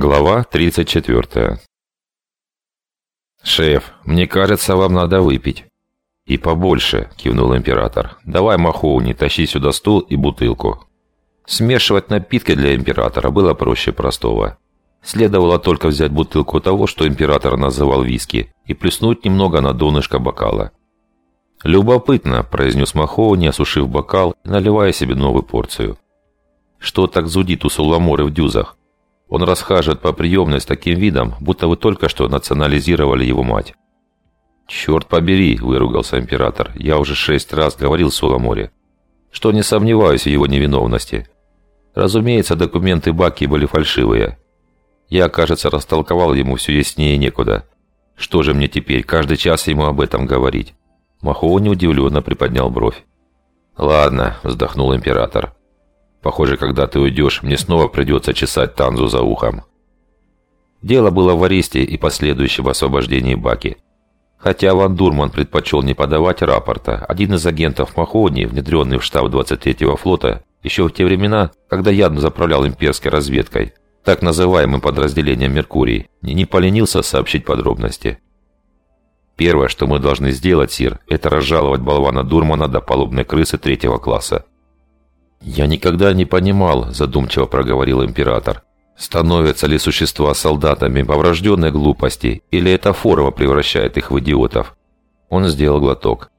Глава 34 «Шеф, мне кажется, вам надо выпить». «И побольше», – кивнул император. «Давай, Махоуни, тащи сюда стул и бутылку». Смешивать напитки для императора было проще простого. Следовало только взять бутылку того, что император называл виски, и плеснуть немного на донышко бокала. «Любопытно», – произнес Махоуни, осушив бокал и наливая себе новую порцию. «Что так зудит у Суламоры в дюзах? Он расхаживает по приемной с таким видом, будто вы только что национализировали его мать». «Черт побери!» – выругался император. «Я уже шесть раз говорил Суламоре, что не сомневаюсь в его невиновности. Разумеется, документы Баки были фальшивые. Я, кажется, растолковал ему все яснее некуда. Что же мне теперь, каждый час ему об этом говорить?» Махоуни удивленно приподнял бровь. «Ладно», – вздохнул император. Похоже, когда ты уйдешь, мне снова придется чесать Танзу за ухом. Дело было в аресте и последующем освобождении Баки. Хотя Ван Дурман предпочел не подавать рапорта, один из агентов Махони, внедренный в штаб 23-го флота, еще в те времена, когда я заправлял имперской разведкой, так называемым подразделением «Меркурий», не поленился сообщить подробности. Первое, что мы должны сделать, Сир, это разжаловать болвана Дурмана до палубной крысы третьего класса. «Я никогда не понимал», – задумчиво проговорил император. «Становятся ли существа солдатами по врожденной глупости, или эта форма превращает их в идиотов?» Он сделал глоток.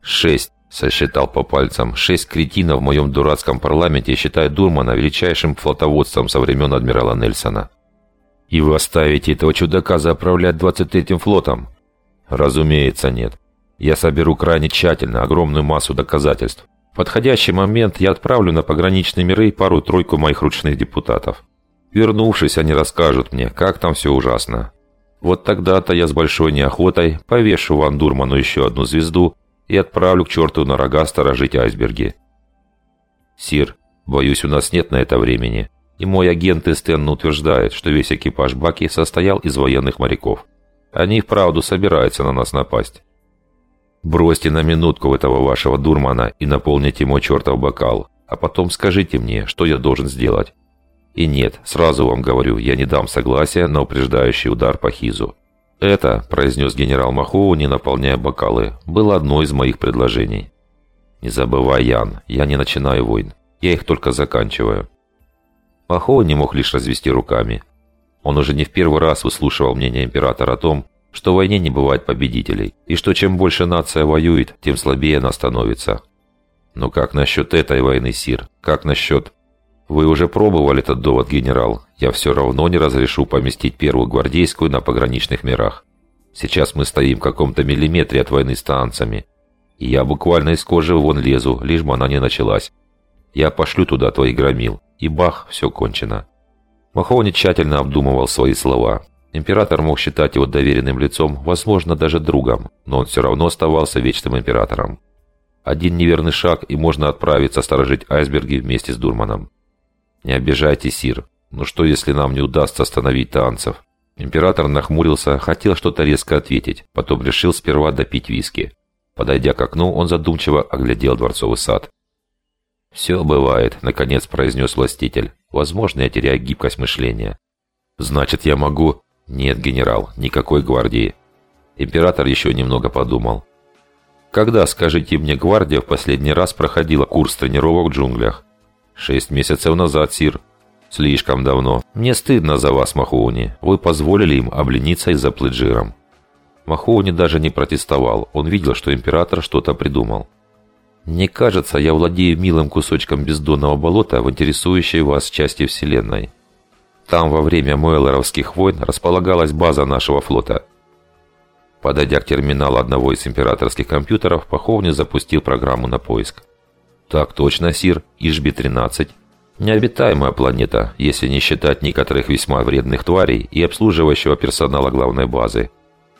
«Шесть», – сосчитал по пальцам, «шесть кретинов в моем дурацком парламенте считают Дурмана величайшим флотоводством со времен адмирала Нельсона». «И вы оставите этого чудака заправлять 23-м флотом?» «Разумеется, нет. Я соберу крайне тщательно огромную массу доказательств. В подходящий момент я отправлю на пограничные миры пару-тройку моих ручных депутатов. Вернувшись, они расскажут мне, как там все ужасно. Вот тогда-то я с большой неохотой повешу Ван Дурману еще одну звезду и отправлю к черту на рога сторожить айсберги. Сир, боюсь, у нас нет на это времени. И мой агент Эстен утверждает, что весь экипаж Баки состоял из военных моряков. Они вправду собираются на нас напасть. Бросьте на минутку этого вашего дурмана и наполните мой чертов бокал, а потом скажите мне, что я должен сделать. И нет, сразу вам говорю, я не дам согласия на упреждающий удар по Хизу. Это, произнес генерал Махоу, не наполняя бокалы, было одно из моих предложений. Не забывай, Ян, я не начинаю войн, я их только заканчиваю. Махоу не мог лишь развести руками. Он уже не в первый раз выслушивал мнение императора о том, что в войне не бывает победителей, и что чем больше нация воюет, тем слабее она становится. Но как насчет этой войны, Сир? Как насчет... Вы уже пробовали этот довод, генерал. Я все равно не разрешу поместить первую гвардейскую на пограничных мирах. Сейчас мы стоим в каком-то миллиметре от войны с танцами. И я буквально из кожи вон лезу, лишь бы она не началась. Я пошлю туда твоих громил. И бах, все кончено. Махоуни тщательно обдумывал свои слова. Император мог считать его доверенным лицом, возможно, даже другом, но он все равно оставался вечным императором. Один неверный шаг, и можно отправиться сторожить айсберги вместе с Дурманом. «Не обижайте, Сир. Но что, если нам не удастся остановить танцев?» Император нахмурился, хотел что-то резко ответить, потом решил сперва допить виски. Подойдя к окну, он задумчиво оглядел дворцовый сад. «Все бывает», — наконец произнес властитель. «Возможно, я теряю гибкость мышления». «Значит, я могу...» «Нет, генерал, никакой гвардии». Император еще немного подумал. «Когда, скажите мне, гвардия в последний раз проходила курс тренировок в джунглях?» «Шесть месяцев назад, Сир». «Слишком давно. Мне стыдно за вас, Махоуни. Вы позволили им облениться и заплыть жиром». Махоуни даже не протестовал. Он видел, что император что-то придумал. «Мне кажется, я владею милым кусочком бездонного болота в интересующей вас части Вселенной. Там во время Муэллеровских войн располагалась база нашего флота. Подойдя к терминалу одного из императорских компьютеров, Паховни запустил программу на поиск. «Так точно, Сир, Ишби-13. Необитаемая планета, если не считать некоторых весьма вредных тварей и обслуживающего персонала главной базы.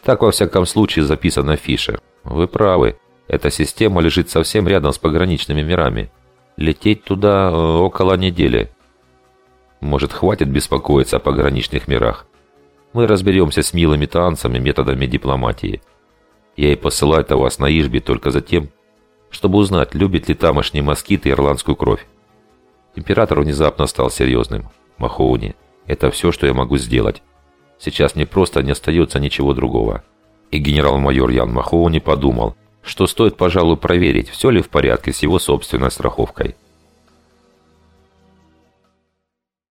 Так, во всяком случае, записано в фише. Вы правы, эта система лежит совсем рядом с пограничными мирами. Лететь туда э, около недели. Может, хватит беспокоиться о пограничных мирах? Мы разберемся с милыми танцами методами дипломатии. Я и посылаю-то вас на Ижби только за тем, чтобы узнать, любит ли тамошние москиты ирландскую кровь. Император внезапно стал серьезным. Махоуни, Это все, что я могу сделать. Сейчас мне просто не остается ничего другого. И генерал-майор Ян Махоу не подумал, что стоит, пожалуй, проверить, все ли в порядке с его собственной страховкой.